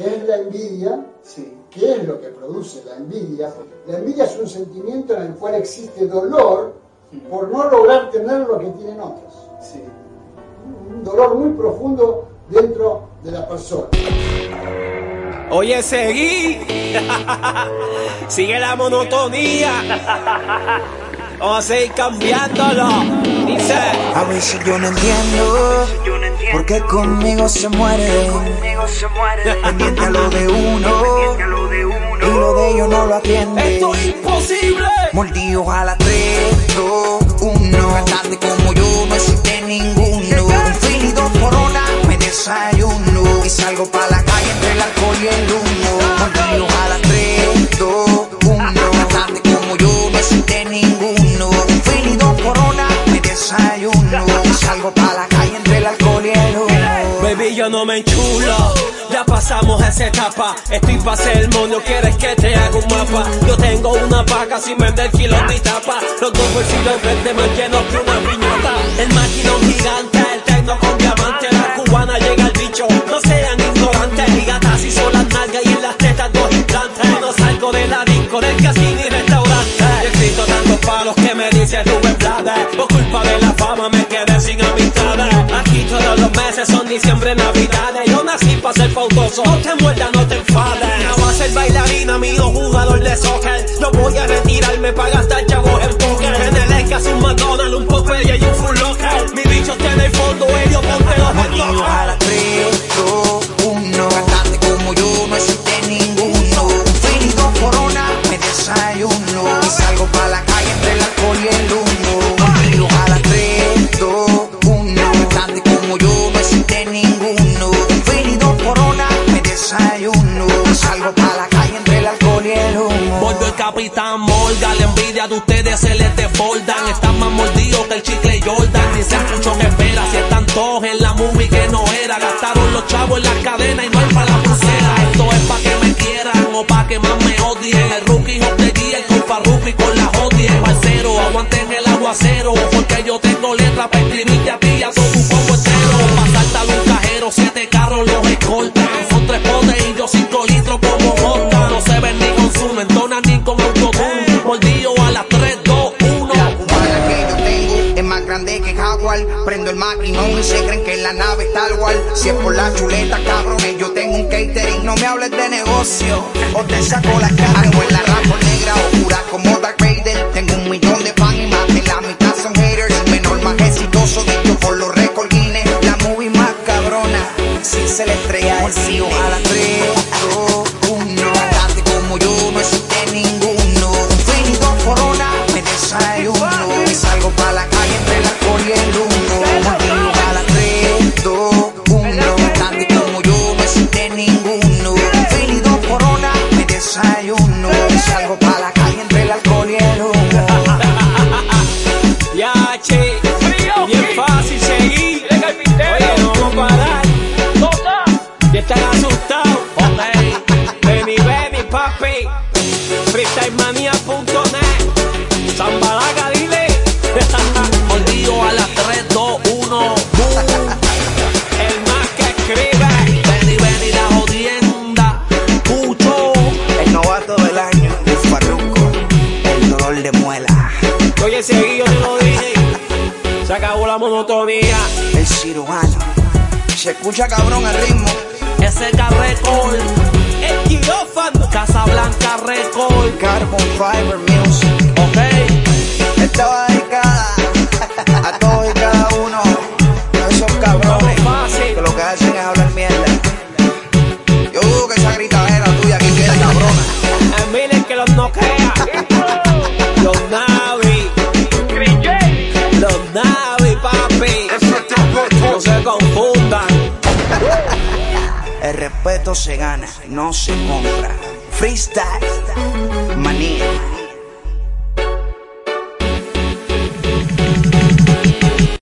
¿Qué es la envidia? Sí. ¿Qué es lo que produce la envidia? La envidia es un sentimiento en el cual existe dolor por no lograr tener lo que tienen otros. Sí. Un dolor muy profundo dentro de la persona. Oye, seguí. Sigue la monotonía. Vamos a seguir cambiándolo. A veces yo no entiendo por qué conmigo se muere. Pendiente a lo de uno y lo de ellos no lo atiende. Esto es imposible. Mordidos a la 3, 2, 1. Cantante como yo no existe ninguno. Un fil y dos corona me desayuno. Y salgo pa' la calle entre el alcohol y el humo. Mordidos a la 3, 2, 1. Cantante como yo no existe ninguno. Un fil y dos corona desayuno. Salgo pa' la calle entre el alcohol y el humo. Baby, yo no me enchulo. Ya pasamos esa etapa. Estoy pa' ser mono. ¿Quieres que te haga un mapa? Yo tengo una vaca sin vender kilos ni tapa. Los dos bolsillos verdes más llenos que una piñata. El maquinón gigante, el tecno con diamante. La cubana llega al bicho. No sean ignorantes. Mi gata si son las nalgas y en las tetas dos implantes. No salgo de la disco, del casino diciembre, navidades. Yo nací para ser fautoso. No te muerdas, no te enfades. No voy a ser bailarina, amigo, jugador de soccer. No voy a retirarme para gastar Morgan, la envidia de ustedes se les desbordan. Están más mordidos que el chicle Jordan. Dicen mucho que espera, si están todos en la movie que no era. Gastaron los chavos en las cadenas y no hay para la pulsera. Esto es pa' que me quieran o pa' que más me odien. El rookie de guía, el con Farruko y con la odie. Parcero, aguanten el aguacero. Porque yo tengo letra para escribirte a ti y a todo tu combo entero. Pa' saltar un cajero, siete carros los escoltan. Jaguar. Prendo el maquinón y se creen que la nave está el wall. Si es por la chuleta, cabrones, yo tengo un catering. No me hables de negocio o te saco la cara. Ando en la rapo negra oscura como Dark Vader. Tengo un millón de fans y más de la mitad son haters. Menor más exitoso, dicho por los récord Guinness. La movie más cabrona, si se le estrella el Ok. Benny, Benny, papi. Freestylemania.net. Zambalaga, dile. Mordido a las 3, 2, 1. Boom. El más que escribe. Benny, Benny, la jodienda. Pucho. El novato del año, el farruco. El dolor de muela. Oye, seguí, yo te lo dije. Se acabó la monotonía. El cirujano. Se escucha cabrón el ritmo. SK Record, el quirófano, Casablanca Record, Carbon Fiber Music. ok. Esta respeto se gana, no se compra. Freestyle, manía.